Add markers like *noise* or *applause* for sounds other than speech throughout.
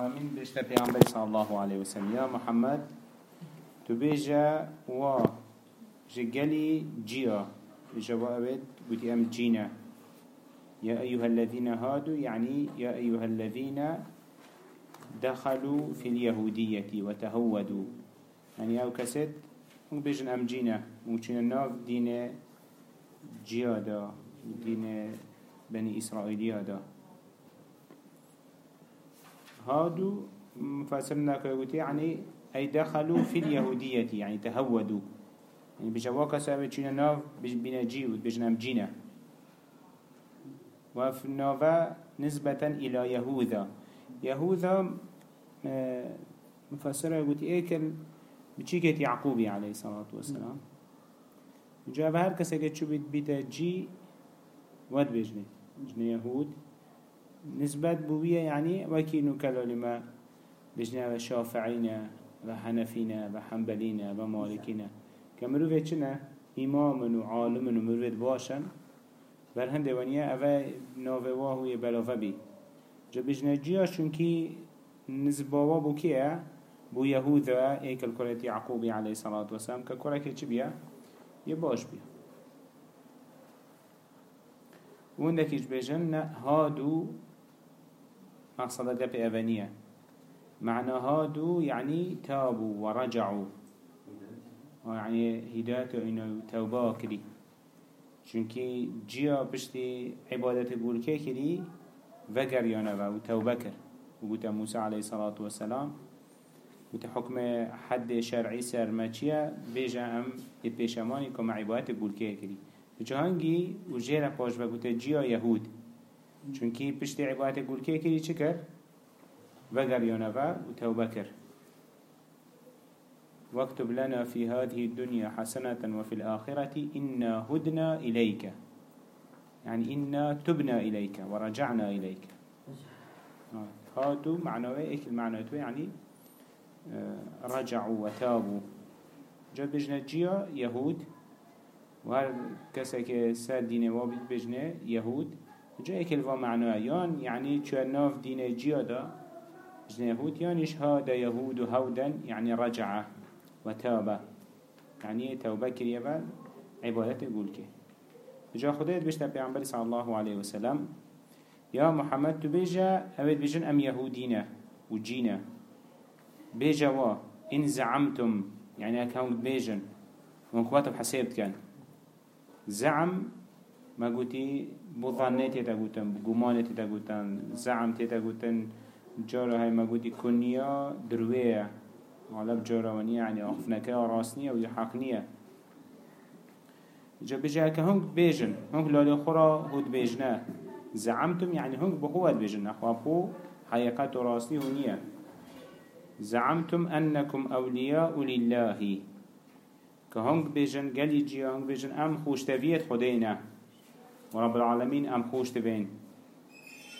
العالمين بيشتا پیغمبر صلى الله عليه وسلم. يا محمد تبيجا و جگلی جيا. جوابت قلت أم جينا. يا أيها الذين هادوا يعني يا أيها الذين دخلوا في اليهودية وتهودوا. يعني أو كسد هم بيجن أم جينا. ممكن الناف دين جيادا دين بني إسرائيل دا هادو مفسرنا كيقولي يعني أي دخلوا في اليهودية يعني تهودوا. يعني بجواك سابة چين ناف بنا جيود بجنام جينا. وفي النوفا نسبة إلى يهوذا. يهوذا مفسرة يقول ايكل بچيكت يعقوبي عليه الصلاة والسلام. جاب هر که چو بید بیت جی ود بجنه جنه يهود. نسبت بوية يعني وكي نكلا لما بجنا شافعين وحنفين وحنبلين ومالكين كمروفة چنا إمام وعالم ومروفة باشن. بر هنده ونیا اوه ناوه واهوی بلافه بی. جا بجنا جیا چونکی نزباوا بو کیه؟ بو يهوذا ايك الكرة يعقوبي عليه الصلاة والسلام ككرة كي بيا يباش بيا وندك يجبجن هادو مقصد ده بأبانية معنى هادو يعني تابوا ورجعوا يعني هدايته إنه توبة كري چونكي جيا بشتي عبادة بولكي كري وقر يانا وتوبة كر وقلت موسى عليه الصلاة والسلام قلت حكم حد شرعي سر ما چيا بيجا ام يبيشماني كما عبادة بولكي كري جهانگی و جیره پاش و جیا یهود. چونکی پشت عبادت گول که کری چه کر؟ وگر یانوه و توبه کر واكتب لنا في هذه الدنيا حسنة وفي الآخرة إنا هدنا إليك يعني إنا تبنا إليك ورجعنا إليك هاتو معنوه إيك المعنى يعني رجعوا وتابوا جاب بجنة جيا يهود و هر کسی که سر دین و بید بجنه یهود. جا اکل و معناه یان یعنی چو ناف دین جیا دا بجنه یهود یانش ها دا یهود و هودن یعنی رجعه و تابه یعنی توبه کریه و عبادت قول که جا خدایت بشتا پیغمبر صلی الله علیه وسلم یا محمد تو بيجا اوید بيجن ام يهودينا وجينا بيجا وا ان زعمتم يعني اكاونت بيجن ونكواتب حسيبت كان زعم ما قلتي؟ بظنه تيتا قلتن بقمانه تيتا قلتن زعم تيتا قلتن جارة هاي ما قلتي كنيا دروية. على بجارة ونيا يعني أخفنكا راسنية ويحقنية جا بجا كهونك بيجن هونك لالي خورا هود بيجنا زعمتم يعني هونك بقوة بيجن أخوابو حقيقة راسني هنية زعمتم أنكم أولياء لله. که هنگ بیجن گلی جی هنگ بیجن أم خوشتویت خداینا و رب العالمین أم خوشتوین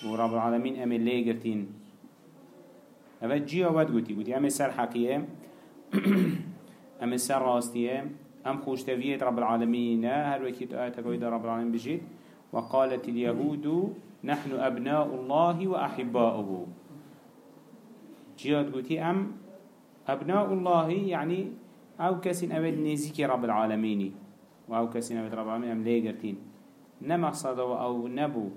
و رب العالمین أم اللي گرتین اوه جی آود گوتی گوتی أم سر حقیه *clears throat* أم سر راستیه أم خوشتویت رب العالمین هر وكيت آيات قويدة رب العالمين بجيت؟ وقالت اليهود نحن أبناء الله وأحباؤه. جياد قوتي أم أبناء الله يعني أو كسين اوید نزيك رب العالمين. و أو كسين اوید رب العالمين أم ليگرتين نمقصد أو نبو.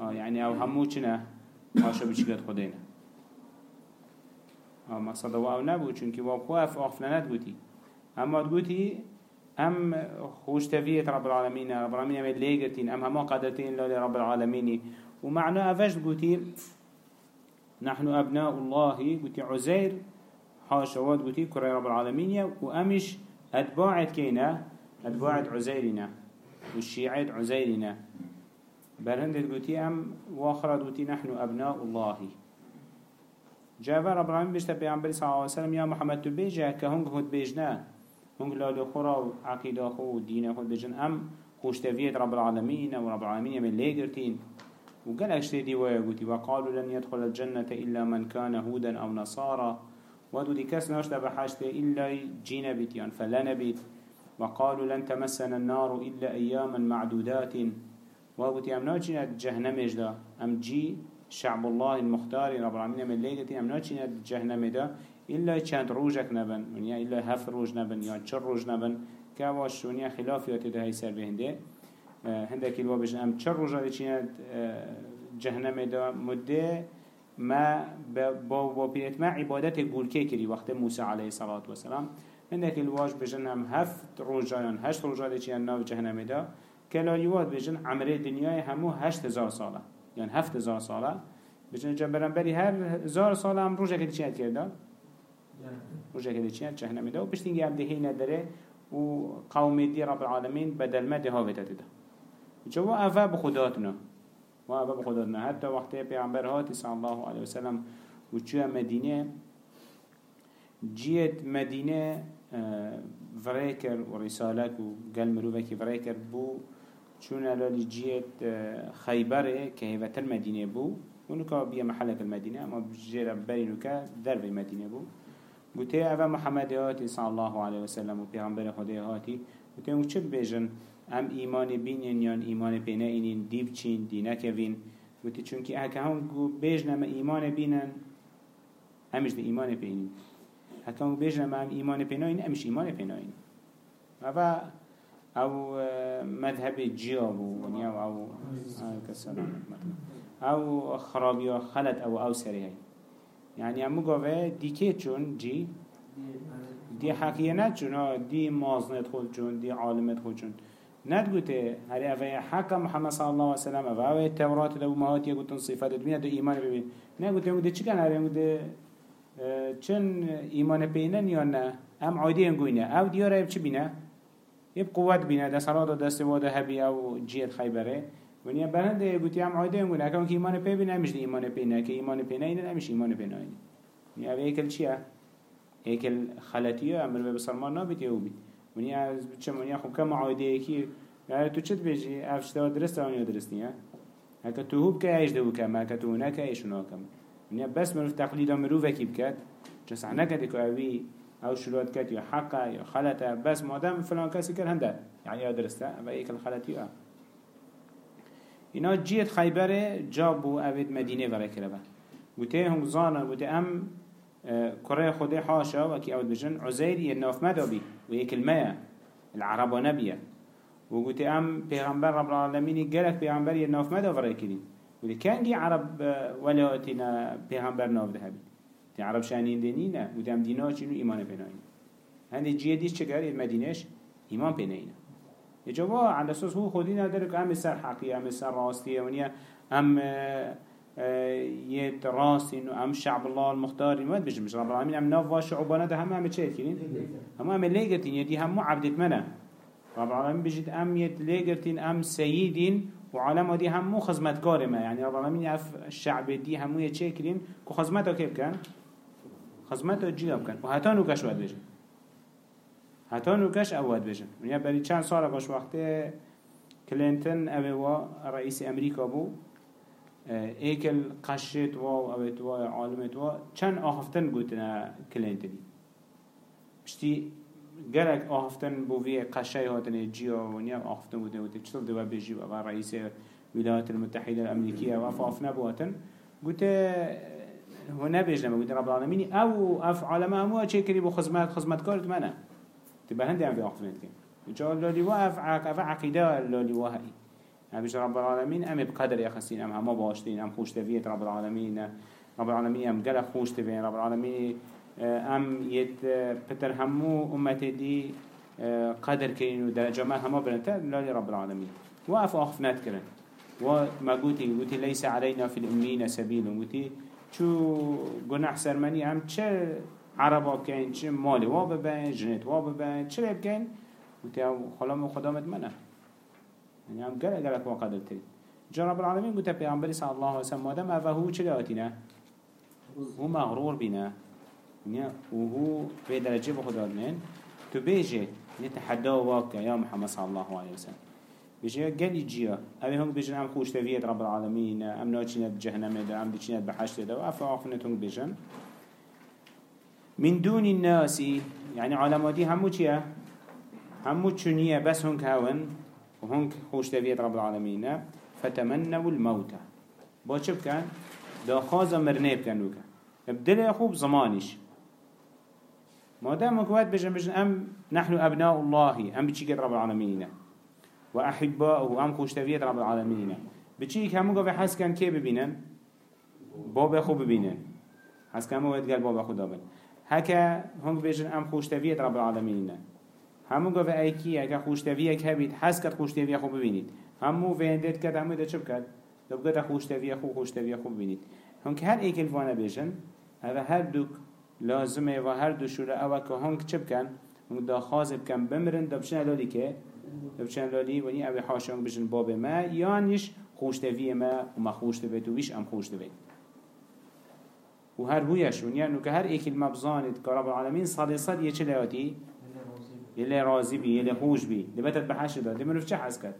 يعني أو همو چنه هاشا بچكت خدينا آه مقصد أو نبو چونكي وابخو اف اخفلنات بوتي اما تقولي ام خوش تفيت رب العالمين رب العالمين ام ليگرتين ام هما قدرتين لرب العالمين ومعنى افش قلتي نحن أبناء الله قلتي عزير حاشوات قوتي كرة رب العالمين وأمش أتباعت كينا أتباعت عزيرنا والشيعات عزيرنا برهندت قوتي أم واخرت قوتي نحن أبناء الله. جاء رب العالمين بيشتا بيعنبري صلى الله عليه وسلم يا محمد تبيجا كهنگ هد بيجنا. هنگ لالو خورا عقيدة خو ودين خود بيجن. أم خوشتفيت رب العالمين ورب العالمين من ليقرتين وقال أشتدي ويقولي وقالوا لن يدخل الجنة إلا من كان هودا أو نصارى. ودو دي كس ناشتا بحشت إلا جينا بيتيان فلا نبيت وقالوا لن تمسنا النار إلا أياما معدودات. تي أم ناجينا جهنم إجدا أم جي شعب الله المختار رب العالمين من ليلة أم ناچين جهنم دا؟ إلا چند روجك نبن ونیا إلا هفت روج نبن یا چر روج نبن. که واش ونیا خلافیات ده هی سر بهنده. هندك الوا بجن أم چر روجا لچين جهنم دا؟ مدة ما با با ما عبادت گولکه کری وقت موسى عليه الصلاة والسلام. هندك الواج بجن هم هفت روجا یا هشت روجا لچين ناف جهنم دا كلالیوات بجن عمره دنیای همو هشت هزار ساله. يعني هفت هزار ساله. بجن جبران بری هر هزار ساله هم روجا کدی چیت کرده؟ روجا کدی چیت جهنم دا و بشتینگی هم دهی نداره. و قوم دی رب العالمین بدل ما ده هاویتا ده جو افا بخداتنا و افا بخداتنا حتی وقتی پیغمبر هاتی صلی الله علیه وسلم و چوه مدینه جیت مدینه فريكر ورسالك وقال مروفك فريكر بو چون الالی جیت خیبره که هیوتر مدینه بو. که بیا محلك المدینه اما بجیر برینو که درب مدینه بو. گوته اوه محمد هاتی صلی الله علیه وسلم و پیغمبر خدا هاتی. گوته اون چه بیجن ام ایمان بینین یا ایمان پینه اینین؟ دیب چین؟ دینه کوین گوته چون که اکه هم گو بیجن ام ایمان بینن همش دی ایمان پینین. حتی او بيجنا ایمان إيمان نمیشه ایمان إيمان بيناين أبا او مذهب جيابو ونيا یعنی أو كسلام أو خرابي خلت أو أو یعنی يعني أمو قوة چون جی؟ دی حقیه حقيقة نتشون دی مازنت خود چون دی عالمت خود چون. ندگوته هر اوه حق محمد صلی اللہ علیه و سلم اوه تورات دو مهات یه گوتن صفات دو ایمان ببین. نگوته گوته چی کنه گوته چن ایمان بینن یا نه؟ ام عادی انگوینه أو دیاره چی بینه؟ يب قوت بينا ده صلاة دست واده هبي أو جيت خيبره ونیا برنده گوتی هم عایده میگن اکم که ایمان پی بینه همیش ایمان پی نه. که ایمان پی نه اینه همیش ایمان پی نه اینه. ونیا اوه ایکل چیه؟ ایکل خلطیه أمر به بسرمان نابید یا بید ونیا از چه ونیا خب کم عایده ایکی تو چت بیجی؟ افشته درست آنیا درست نیه هکا تو هوب که ایش دو کم هکا تو نکه ایشونا کم. ونیا بس مروف تقلید مروف وکی بکد جس عنکه که اوی أو شروط كت يا حقا يا خلطه بس مادام فلان كسي كر هنده يعني يا درسته و ايك الخلطي آه اینا جیت خیبره جابو اوید مدینه وره کرده گوته هم زانا گوته ام کره خوده حاشا و کی اود بجن عزیر یه ناف مدابی و یک المه العرب و نبیه و گوته ام پیغمبر رب العالمینی گلک پیغمبر یه ناف مدا گوته کنگی عرب ولایتنا پیغمبر ناف ده بید تی عرب شانین دینی نه گوته ام دینا چینو ایمان پناهین هنده جیه دیش چکر مدینش ایمان پناهینه جوا على أساس هو خدينا ذلك أم سر حقيقة أم سر راستية ونيا أم يد راس إنه أم شعب الله المختار ما بيجي مش رب العالمين أم نافوا شعوبنا ده هم أم شيء كرين هم أم ليجتين يدي هم عبدت منا رب العالمين بيجي أم يد ليجتين أم سيدين وعالم دي هم خدمت كارمة يعني رب العالمين يعرف الشعب دي هم يشيء كرين كو خدمته كيف كان خدمته جياب كان وهتانو كشوات بيجي حتی نوکش اواد بجن ونیا بری چند سال باش وقتی کلینتن اوه و رئیس امریکا بو ایکل قشت و اوه و عالمت و چند آهفتن گوتنا کلینتنی بشتی گرک آهفتن بو وی قشه هاتن جیا ونیا آهفتن گوتنا گوتنا چطور دو بجی و رئیس الولايات المتحدة الأمريكية وفافنا بواتن قلت هو نبيج لما قلت رب العالمين أو أف علماء مو أشي كريب وخزمات خزمات كارت منا تبقى هندي عم في أخفنت كن إنشاء الله لي واقف أف عقيدة اللي واهي أم بيش رب العالمين أم بقدر يخسين أم هما باشتين أم خوش تفيت رب العالمين رب العالمين أم قلق خوش تفين رب العالمين أم يت بتر همو أمتي دي قدر كين ودرجة ما هما برنتا لا رب العالمين واقف أخفنت كرن وما قلتي قلتي ليس علينا في الأمين سبيل قلتي شو جناح سرمني أم چه عربا بكين چه مالي وا ببين جنت وا ببين چه بكين وتي خلام خدامت منه. يعني هم قال قالك وقدر تري جا رب العالمين قلت پیغمبر صلى الله عليه وسلم مادم اوه هو چه لاتينا هو مغرور بنا وهو في درجة بخدا من تو بيجي نتحدى واقع يا محمد صلى الله عليه وسلم. بيجي قال جيا. أبي هم بيجن أم خوش تفيد رب العالمين. أم ناچينة بجهنم ده أم ديچينة بحشت ده. وأفا عفنتهم بيجن. من دون الناس يعني علاماتي همو چيه همو چونية بس هنك هون وهنك خوش تفيد رب العالمين. فتمنوا الموت. باشب كان دا خازا مرنه بکن نوکا بدل خوب زمانش. مادام مكوات بجن بجن أم نحن أبناء الله أم بتشيك رب العالمين. وأحباؤه أم خوشتفية رب العالمين. بتشيك همو قوة حس كان كي ببينن؟ بابا خو ببينن. حس كان مو قال بابا خو دابن. هكا هم بجن أم خوشتفية رب العالمين. همو قوة أيكي هكا خوشتفية كهبيت حس كت خوشتفية خو ببينيت. همو فيندت كت همو دا چب كت. دبقت خوشتفية خو خوشتفية خو ببينيت. هم كهر ايكل فانا بجن هذا هر دوك لازمه و هر دو شوره اوه که هنگ چه بکن؟ هنگ دا خواز بکن. بمرن دا بچن لالی که؟ دا بچن لالی ونی اوه حاشنگ بجن باب ما. یانیش خوشتوی ما و ما خوشتوی تو ویش ام خوشتوی و هر بویش ونیا نو که هر ایکی المبزاند که رب العالمین صد صد یه چه لیاتی يلي راضي بي يلي خوش بي لبتت بحش ده دي منو چه حس کرد؟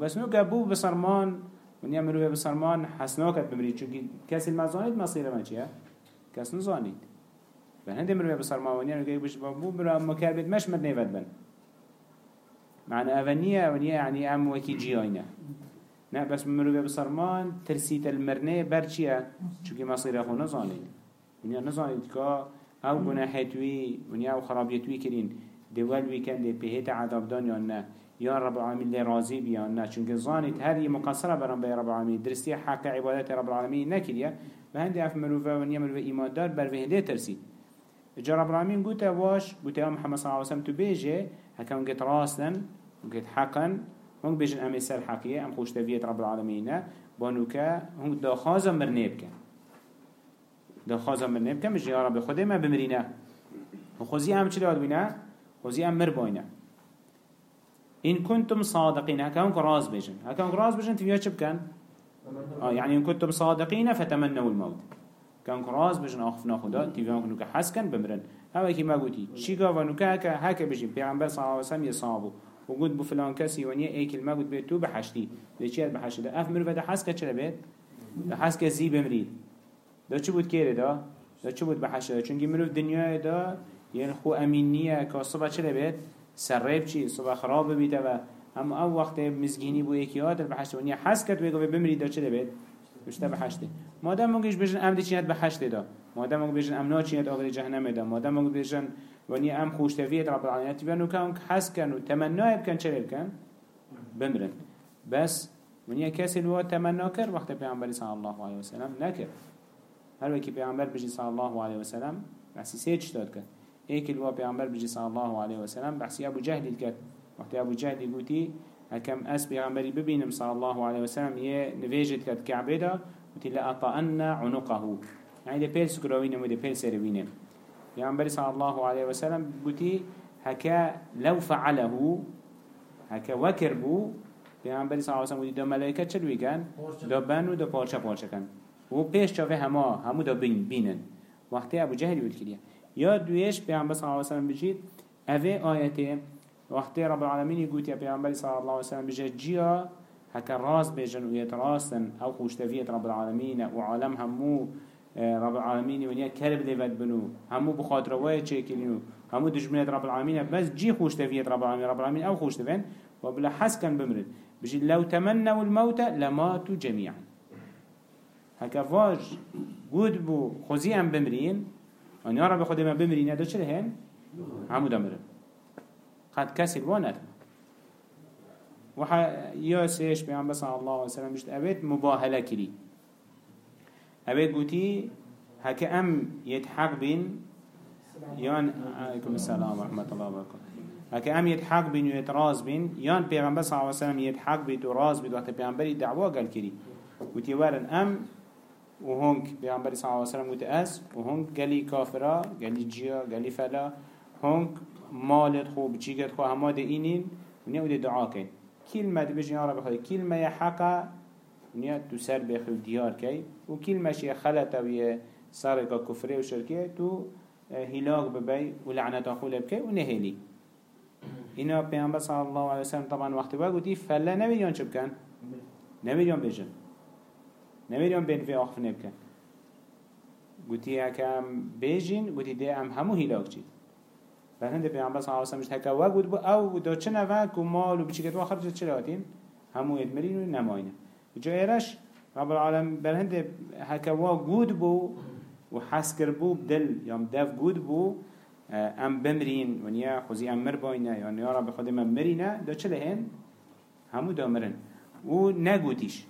بس نو كابو بصرمان ونيا منو بصرمان حسناكت بمري چونكي كاس المزانيد مصيره ما چيه کس نزانید و هنده مروی بسر ماوانیان و بش بابو برا مکر بید مش مد نیود بن. معنى أغنية أغنية يعني أم وكي جياينة نه بس مروي بصرمان ترسيت المرنة برشيا چونكي مصير أخو نزانيد ونيا نزانيد كا أو گناحتوي ونيا أو خرابيتوي كرين دول ويكند بهيت عذاب دان نه. يا رب العالمين لي راضي بيا نه. چونك زانيت هذه مقصرة برام بي رب العالمين درستي حق عبادات رب العالمين نكريا و هنده اف مروفه و نیا مروفه ایمان دار بر وهنده ترسید جا رب العالمین گوته واش محمد صلی الله علیه وسلم تو بیجه هکا ونگت راستن ونگت حقا هنگ بیجن امی سر حقیه ام خوشتویت رب العالمین بانو که هنگ دا خازا مرنه بکن دا خازا مرنه بکن مش یا رب خوده ما بمرینه خوزی هم چلی آدوینه؟ خوزی هم مر باینه إن كنتم صادقين هكا هنك راز بيجن هكا هنك راز بيجن تبيا چه بكن؟ آه يعني إن كنتم صادقين فتمنوا الموت. كان كراز بجن آخفنا خدا تيفان كنو كحسكن بمرن. هوا كي ما قوتي شيكا ونوكا هكا هكا بجين بيعنبر صلى الله عليه وسلم يصابو وقود بفلان كسي ونيا ايك الموت بيتو بحشتي ليشيات بحشتي ده اف مروفة ده حسكا چلا بيت ده زي بمريد ده چو بود كيري ده ده چو بود بحشتي ده چونكي مروف دنيا ده يعني خو امينية كاصبا چلا بيت سرب چي صبح خراب بيته و هم أو وقت مزگینی بو یکیات بحشت ونیا حس کرد بگو بمری دا چه بید بشته بحشته مادم مگیش بجن ام دی چینت بحشته دا مادم مگو بجن ام نا چینت آگر جهنم دا مادم مگو بجن ونیا ام خوشتویت رب العالمین تبینو کن حس کن و تمنای بکن چه بکن بمرن بس ونیا کسی لوا تمنا کرد وقت پیامبر صلی الله علیه وسلم نکرد هر وکی پیامبر بجی صلی الله علیه وسلم بحثی سه داد کرد ایک لوا پیامبر بجی صلی الله علیه وسلم بحثی ابو جهل کرد وقتی ابو جهل يقولي هكم أس بيغمبري ببينم صلى الله عليه وسلم يه نفيجت كد كعبه دا وتي لأطأن عنقه. يعني ده بيل سكروينم وده بيل سروينم بيغمبري صلى الله عليه وسلم قلتي هكا لو فعله هكا وكربو بيغمبري صلى الله عليه وسلم قلتي دو ملائكة چلوي كان دو بانو دو پارچه پارچه كان و پیش چاوه هما همو دا بینن. وقتی ابو جهل بود کلیه یا دویش پیامبر صلی الله علیه و سلم بجید اوه آیته وقتی رب العالمین يقول يا پیامبر صلی الله عليه وسلم بجه جیا هكا راس بيجن ويتراسن أو خوشتفية رب العالمين وعالم همو آه، رب العالمين ونيا كرب ليفت بنو همو بخاطر واي تشيكلينو همو دجمنات رب العالمين بس جي خوشتفية رب العالمين رب العالمين أو خوشتفين وبلا حس كان بمرد. بجي لو تمنوا الموت لماتوا جميعا هكا فاج قد بو خوزي ام بمرين ونيا رب خدما بمرين هذا چلهن همو دمرن قد كسر واند وحا يا سيش بيان بس الله وسلم مشت أبيت مباهلة كري أبيت قوتي هكا أم يتحق بين يان عليكم السلام ورحمة الله وبركاته هكا أم يتحق بين ويتراز بين يان بيان بس الله وسلم يتحق بيت وراز بيت وقت بيان بري دعوة قال كري قوتي وارن أم وهونك بيان بري صلى الله عليه وسلم قوتي أس وهونك قالي كافرة قالي جيا قالي فلا هونك مالت خو بچیگت خو همه ده اینین ونیا أو ده دعا کن کلمه ده بجن یا رب خواهی کلمه ی حقا ونیا تو سر بخو دیار کی و کلمه شی خلطه و سر کا کفره و شرکه تو هلاك ببي ولعنة أخوله بكي ونهلي إنا بيعنبه صلى الله عليه وسلم طبعا وقت بقى قلتي فلا نبيون شو بكن نبيون بيجن نبيون بين في أخف نبكن قلتي هكام بيجن قلتي دي أم همو هلاك جيد فهند پیامبر صلی الله علیه و سلم هکا و بود أو دو چنه و کو مال و بچیکت و خرج چرا هاتین همو ادمرین و نماینه. جایرش رب العالمين برهند هكوا جود بو وحسكر بو بدل يوم داف جود بو آه، ام بمرين ونيا خوزي ام مر باينا يعني يا رب خود من مرينا دا چه لهن همو دا مرن. و نگوتيش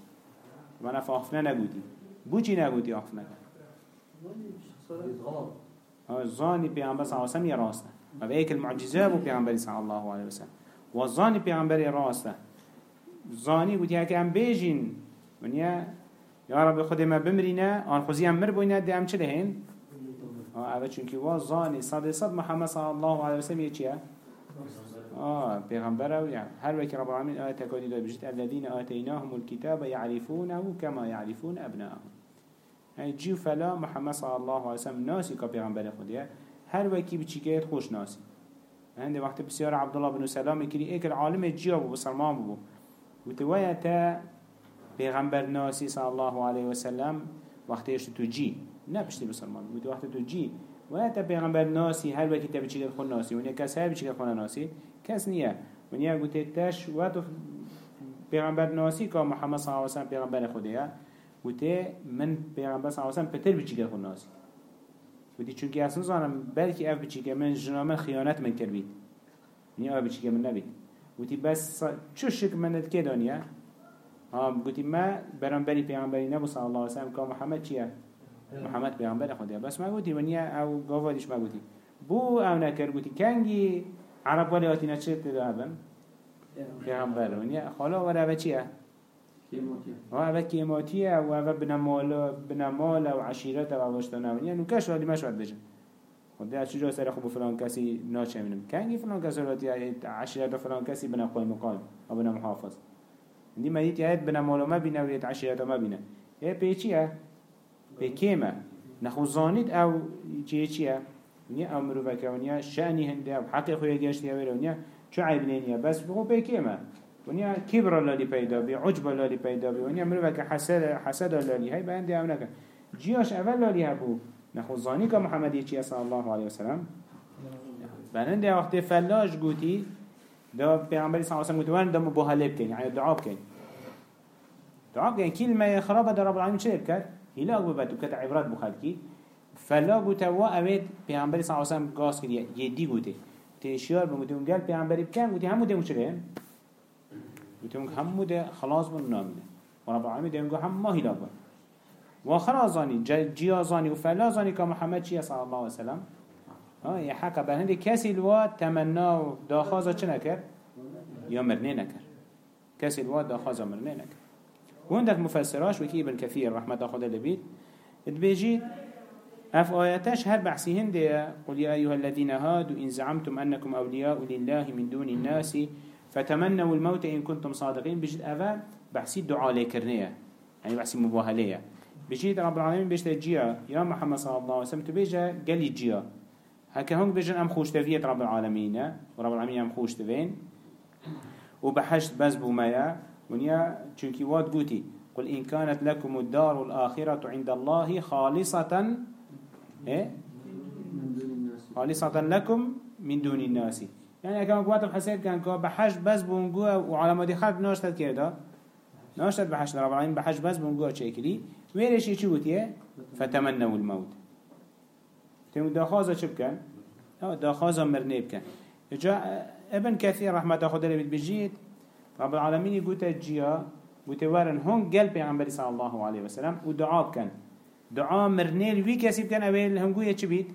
وانا فاخفنا نگوتي بو چي نگوتي اخفنا زاني پیغمبر صلى الله عليه وسلم يراسته و ايك المعجزة بو پیغمبر صلى الله عليه وسلم. و زاني پیغمبر راسته. زاني قلت هكا أم بيجين. ونيا يا رب خود ما بمرينا آن خوزي أم مر بوينا دي أم چه آه اوه چونكي وا زاني صد صد محمد صلى الله عليه وسلم يچيه آه پیغمبر أو يعني. هر وكي رب العالمين آية تكودي دو بجد. الذين آتيناهم الكتاب يعرفونه كما يعرفون أبناءهم. يعني جيو فلا محمد صلى الله عليه وسلم ناسي كا پیغمبر خوديه هر وكي بچيكيت خوش ناسي عند وقت بسيار عبد الله بن سلام كري ايك العالم جيو بو بسرمان بو. وتويا تا پیغمبر ناسي صلى الله عليه وسلم وقت يشتو تو جي نبشتي بسرمان وتو وقت تو جي ويا تا پیغمبر ناسي هر وكي تا بچيكيت خون ناسي ونيا كس هر بچيكيت خون ناسي کس نیه ونیا گوته تش و تو پیغمبر ناسی که محمد صلی الله علیه و سلم پیغمبر خودیه گوته من پیغمبر صلی الله علیه و سلم پتر بچی که خود ناسی. بدي چونكي أساس أنا بلكي أف بچي كمان جنامة خیانت من كربيت يعني یعنی أف بچي كمان نبيت وتي بس چه شك من ات دنيا ها؟ قلت ما برام برانبري بری نبو صلى الله عليه وسلم كان محمد چيه محمد پیامبر خودیا، بس ما قلت ونيا او قوادش ما قلت بو أو نكر قلت كانجي عرب ولا نچت نشيت ده أبن بيعنبري ونيا خلا ولا بچيه چیه؟ و اوه کیماتیه و اوه بنمال بنمال و عشیرت و واشتانه ونیا نو کش ولی مشواد بجن خب ده چجا سر خوب فلان کسی ناچه منم کنگی فلان کسی راتی عشیرت و فلان کسی بنا قوی مقام و بنا محافظ دی مدید یه بنا مال ما بینه و یه عشیرت ما بینه یه پیچیه پیکیمه نخو زانید أو چیه؟ چیه ونیا امرو بکونیا شأنی هنده و حق خوی گشتی ونیا چو عیب نینیا بس بگو پیکی ما ونیا کبر لالی پیدا بی عجب لالی پیدا بی ونیا امرو بک حسد حسد لالی های بنده أو نکن جیاش اول لالی هبو. نخو زانی که محمدی صلی الله علیه وسلم. بنده وقت فلاش گوتی دا پیغمبری صلی الله علیه وسلم گوتی وان دمو بوهله بکن یعنی دعا بکن. دعا بکن کلمه خرابه در رب العالمین چه بکن؟ هلاك ببت وكت عبرات بخلقي فلا گوته و اوید پیامبری صلی الله علیه و سلم گاز کردی یدی گوته. تشیار بگوته اون گل پیامبری بکن گوته همو ده مچره اون همو ده خلاص بون نامیده و رب العالمین ده اونگو هم ما هلاک بون و خرازانی جیازانی و فلازانی که محمد چیه صلی الله علیه و سلم. ها یه حقا به هنده کسی الوا تمنا و داخازا چه نکر؟ یا مرنه نکر کسی الوا داخازا مرنه نکر وعندك مفسراش وكي ابن كثير رحمة الله لبيت تبيجي اف آياتش هر بحثيهن دي قل يا أيها الذين هادوا إن زعمتم أنكم أولياء لله من دون الناس فتمنوا الموت إن كنتم صادقين. بجد أفا بحثي دعاء لكرنية. يعني بحثي مباهلية. بجد رب العالمين بجد جيا. يا محمد صلى الله عليه وسلم تبيجا قال جيا. هكا هنك بجن أم خوش تفية رب العالمين. ورب العالمين أم خوش تفين. وبحشت بس بومايا ونيا چونكي واد قوتي. قل إن كانت لكم الدار الآخرة عند الله خالصة. إيه؟ خالصة لكم من دون الناس. يعني كما قوات الحسين كان كوا بحج بس بونجوا وعلى ما دي خلق ناشتت كده ناشتت بحج رب العالمين بحج بس بونجوا شكلي ويرش يشوتيه فتمنوا الموت. تم داخازة شو بكن؟ داخازة مرني بكن. جاء ابن كثير رحمة خدا اللي رب العالمين يقول تجيا وتوارن هون قلب عن صلى الله عليه وسلم ودعاء كان دعاء مرنيل وي كسي بكن أويل هنگو چه بيت؟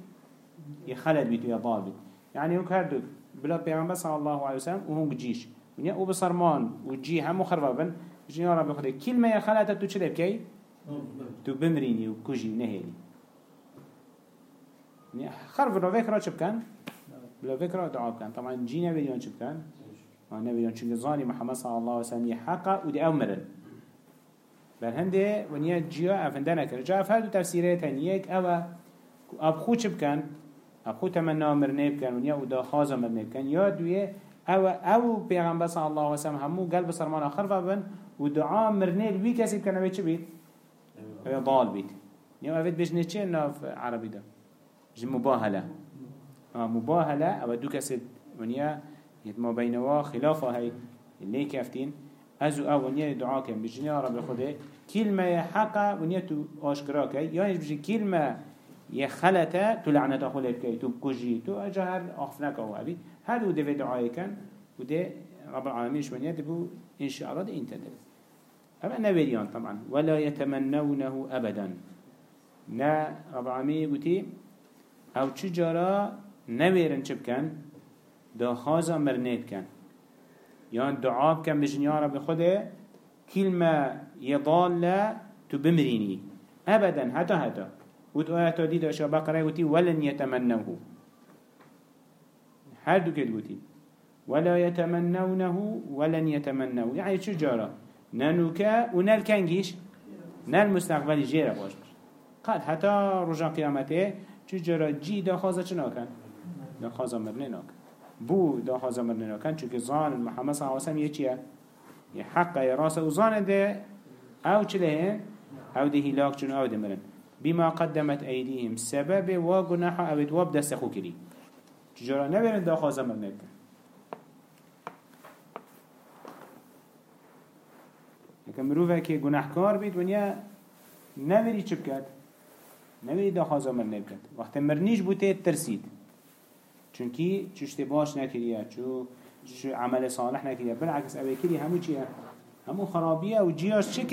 يخلد بيت ويا ضال بيت. يعني هنگ هردو بلا پیغمبر صلى الله عليه وسلم وهنگ جيش ونيا أو بصرمان وجي همو خربابن جي يا رب خدي كلمه يا خلات تو چه بكي تو بمريني وكوجي نهيني خرف رو فكرة چه بكن بلا فكرة دعاء بكن طبعا جينا بيديون چه بكن وأنا بيديون چونك زاني محمد صلى الله عليه وسلم يحقق ودي امرن بل هنده ونیا جیا افنده نکرد. جا افهد و تفسیره تنیک أو اب خو چه بکن؟ اب خو تمنا مرنه بکن ونیا أو دا خازا مرنه بکن یا دویه أو أو پیغمبر صلی الله علیه وسلم همو قلب سرمان آخر بن و دعا مرنه لوی کسی بکن اوه چه بید؟ اوه ضال بید. نیا اوه بجنه چه ناف عربی دا؟ جه مباهله. مباهله. أو دو کسی ونیا ما بينوا خلافه هاي اللي كافتين ازو اول نيه دعاء كان بجنيا رب خده كلمة حقا ونيا تو آشكرا كي يعني بجي كلمة يخلطة تو لعنة أخولي كي تو كجي تو أجهر أخفناك أو أبي. هذا ودي في دعائي كان ودي رب العالمين شوانيا دبو إن شاء الله دي إنت أما نبيريان طبعا ولا يتمنونه أبدا. نا رب العالمين قلتي أو تجارة نبيرن چب كان دا خازا مرنيت كان يعني دعاب كان بجنيا رب خده كلمة يضال تبمريني أبدا حتى حتى وتو آيات دي داشا بقرة قلتي ولن يتمنوه هل دو كده قلتي ولا يتمنونه ولن يتمنوه يعني شو جارة ننوكا ونال كنجيش نال مستقبل جيرا باش قد حتى رجع قيامته شو جارة جي دا خازة چنا كان دا خازة مرنه ناكن بو دا خازة مرنه ناكن چونك ظان محمد صلى الله عليه وسلم يچيه يحق يراسه وظان ده أو چله أو ده هلاك چون أو ده مرن بما قدمت أيديهم. سبب وجناح أو تواب دست خو كري تجارة نبرن دا خازم مرنك لكن مروفه که گناهکار بید ونیا نبری چه بکد نبری دا خازم مرنه بکد وقت مرنیش بوده ترسید. چونکی چشت باش نکریه. چو عمل صالح نکریه. بالعکس اوه کری همو چیه؟ همو خرابیه و جیاش چه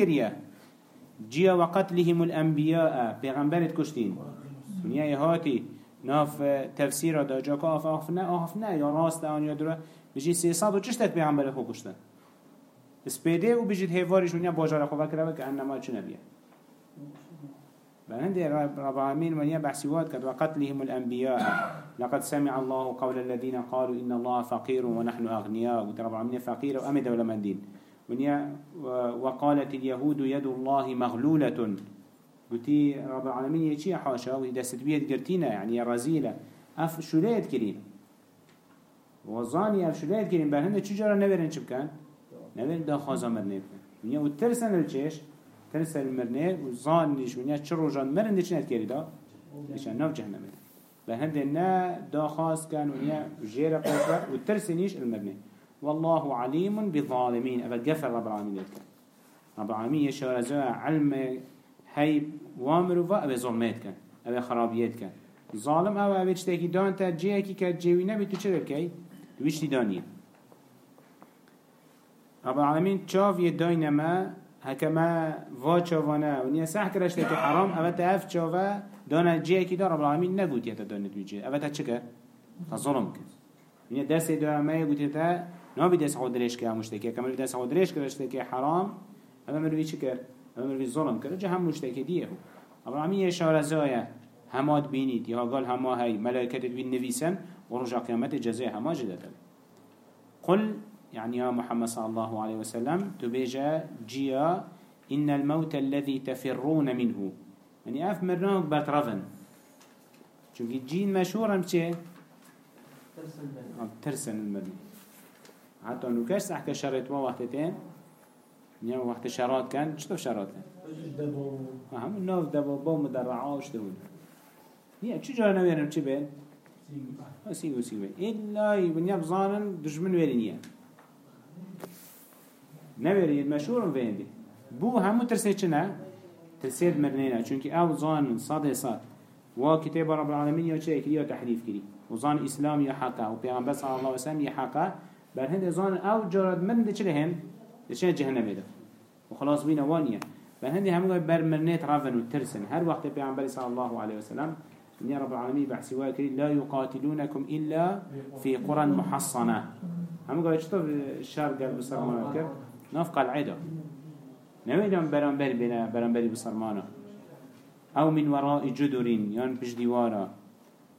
جيا وقتلهم الأنبياء پیغمبرت كشتين دنیا هاتي ناف تفسير دا جاكا آف آفنا آفنا يا راست آن يا درا بجي سيصاد و چشتت پیغمبر خو كشتن سپيده و بجيت هيوارش ونيا باجار خو بكره وك انما بهند رب العالمين ونيا بحسيوات كد وقتلهم الأنبياء لقد سمع الله قول الذين قالوا إن الله فقير ونحن أغنياء وترى العالمين فقير وأمد ولا من دين ونيا وقالت اليهود يد الله مغلولة. قلتي رب العالمين يشي حاشا؟ وإذا ستبيت قرتينا يعني رزيلة. أف شليت كرين وظاني أف شليت كرين بهند چجارة نبرن شبكان نبرن دا خازا مرنه ونيا وترسن الچيش ترسن المرنه وظانيش ونيا چرو جان مرن دي چنت كري دا؟ نشان ناف جهنم. بهند نا دا خاص كان ونيا جيرا قوة وترسنيش المرنه والله عليم بالظالمين. أبا جفر رب العالمين ذلك رب العالمين يشار زوا علم هاي وامر وفا أبا ظلمات خرابيات كان. ظالم أو أبا اجتاكي دان تجيكي كجيوي نبي تشرب كي دويش دانية رب العالمين تشاف يداين ما هكما فا تشافانا ونيا سح كرش لكي حرام أبا تأف تشافا دانا جيكي دان رب العالمين نقود يتا دانت ويجي أبا تشكر ظلم كان ونيا دست دا ما يقول نابي دست خود دريش که مشتكي كمان دست خود دريش که مشتكي حرام هذا مروي چه كر هذا مروي ظلم كر جه هم مشتكي ديه أبو عمي إشارة زايا هماد بينيد يا قال هما هاي ملائكة بين نفيسن ورجع قيامت جزاء هما جدت قل يعني يا محمد صلى الله عليه وسلم تبيجا جيا إن الموت الذي تفرون منه. يعني أف مرناك بترفن چونك جين مشهورا بچه ترسن المرني حتى نوكش سحك شرط ما وقت تين نيا وقت شرات كان شتو شرات كان هم الناف دبابا مدرعا وشتون نيا چو جا نويرم چه بين سيگو سيگو إلا يبنيا بظانن دجمن ويرينيا نويري مشهور فيندي بو همو ترسي چنا ترسيد مرنينا چونك أو ظان صاد صاد وكتاب رب العالمين يا چه يا تحريف كري وظان اسلام يا حقا وبيغمبر صلى الله عليه وسلم يا حقا بر هند زان آو جارد من ده چله هن ده چه جهنم ده وخلاص بينا وانيا بر هند همو بر مرنيت رافن وترسن هر وقت پیغمبر صلى الله عليه وسلم إن رب العالمين بحثي واكري لا يقاتلونكم إلا في قرى محصنة. هم قال شطف الشهر قال بسرمانة كر نفق العيدة نويدهم برانبر بنا برانبر بسرمانة. أو من وراء جدر يعني بش ديوارا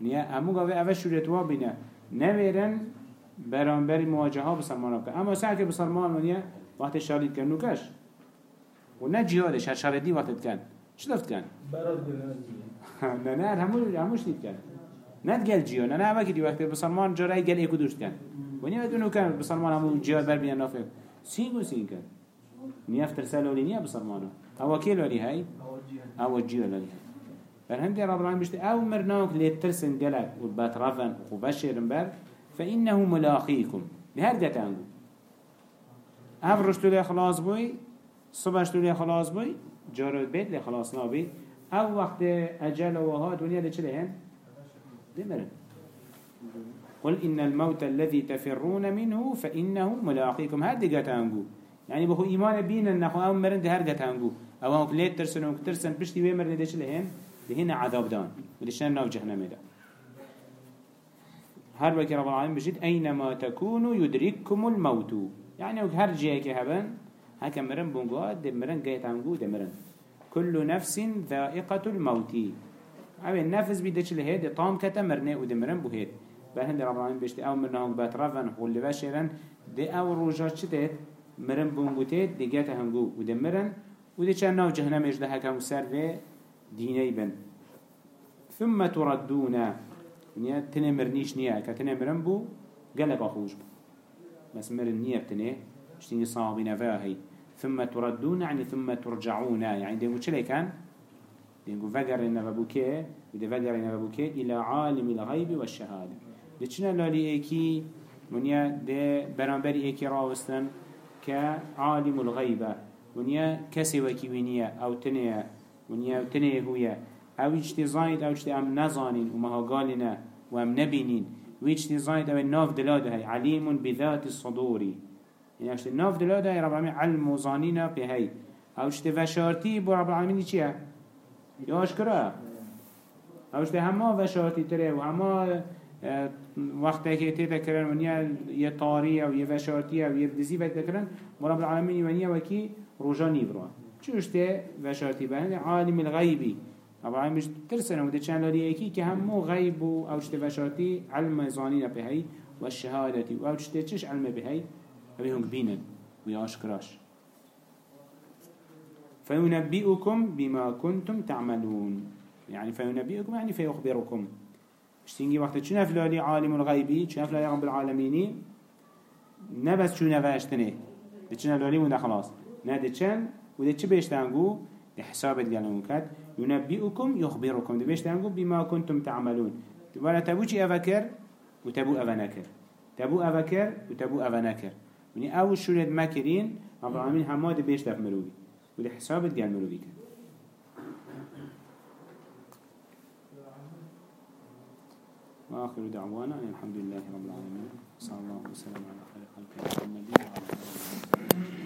نيا همو قال أفش شوريت وابنا نويرن برانبری مواجهه بسرمان بکن اما سعی که بسرمان منیه وقت شالید کن نوکش و نه جهادش هر شالدی وقت کن. چی دفت کن؟ *laughs* نه نه همو هموش دید کن. نه گل جیو نه نه وقتی وقت بسرمان جرای گل ایکو دوست کن. و نیه بدونو کن بسرمان همو جهاد بر بین نافق سینگو سین کن. نیه افتر سلولی نیه بسرمانو أو کیل ولی هی أو جیو ولی بر هندی رب العالمین بشته أو مرناک لیترسن گلک و بطرفن و بشیرن بر فإنه ملاقيكم. لهر دتانگو هف رشتو ده خلاص بوي صبحش تو خلاص بی جارد بيت لي خلاص نابي أو وقت أجل وها دنيا لي چلهن دمرن قل إن الموت الذي تفرون منه فإنه ملاقيكم. هاد قتانقو يعني بخو إيمان بينا نخو أو مرن ده هر قتانقو أو هم كليت ترسن وكترسن بشتي ويمرن ديش لهن لهنا عذاب دان. وديشنا ناو جهنم ده هر وكي رب العالمين بجد أينما تكونوا يدرككم الموت. يعني هر جيك هبن هكا مرن بونغوا دي مرن قيتانقو دي مرن. كل نفس ذائقة الموت. أو النفس بيدش لهيد طام كتا مرنه ودي مرن بوهيد بهند رب العالمين بيشتي أو من هنگ باترافن واللي باشرن دي أو روجات شتت مرن بونگوتيت دي جات هنگو ودي مرن. ودي چند ناو جهنم اجده هكا مسر في ديني بن. ثم تردون نيا تنه مرنيش نيا كتنه مرن بو قلق أخوش بو. بس مرن نيا بتنه اشتيني صابين فاهي ثم تردون يعني ثم ترجعون. يعني دينقو چلي كان دينقو فقر إنه ببوكي ودي فقر إنه ببوكي إلى عالم الغيب والشهادة ده چنه لالی ایکی؟ ونیا ده برانبری ایکی راوستن که عالم الغیبه ونیا کسی وکی وینیه أو تنیه ونیا تنیه هویه. أو اجتی زاید أو اجتی ام نزانین و مها قالنا و ام نبینین. و اجتی زاید أو ناف دلاده هی علیم بذات الصدوری يعني اجتی ناف دلاده هی رب العالمین علم و زانینا به هی أو اجتی وشارتی بو رب العالمین چیه؟ یا اشکره أو اجتی همه وشارتی تره و همه وقتی که تیتا کرن ونیا یه طاری و یه وشارتی و یه دزی بد کرن مرب العالمین ونیا وکی روژا نیبروا چوش ته وشارتی بهند عالم الغیبی. رب العالمین ترسنه و ده چند لالی ایکی که همو غیب و اوش ته وشارتی علم زانین بهی و الشهادتی و اوش ته چش علم بهی. و بهم بینن و یاشکراش فينبئكم بما كنتم تعملون. يعني فينبئكم يعني فيخبركم اشتينجي وقت چون افلالي عالم الغيبي چون افلالي رب العالميني نبس چون افاشتنه ده چون افلالي ونده خلاص. نه ده چن وده چه بيشتنگو ده حسابت كد ينبئكم يخبركم. ده بيشتنگو بما كنتم تعملون. ولا تبو چي أفكر وتبو افنكر تبو أفكر وتبو افنكر وني أو شورد مكرين رب العالمين هما ده بيشتف مروي؟ وده حسابت گل مروي كد وآخر دعوانا الحمد لله رب العالمين. صلى الله وسلم على خير خلق محمد. وعلى آله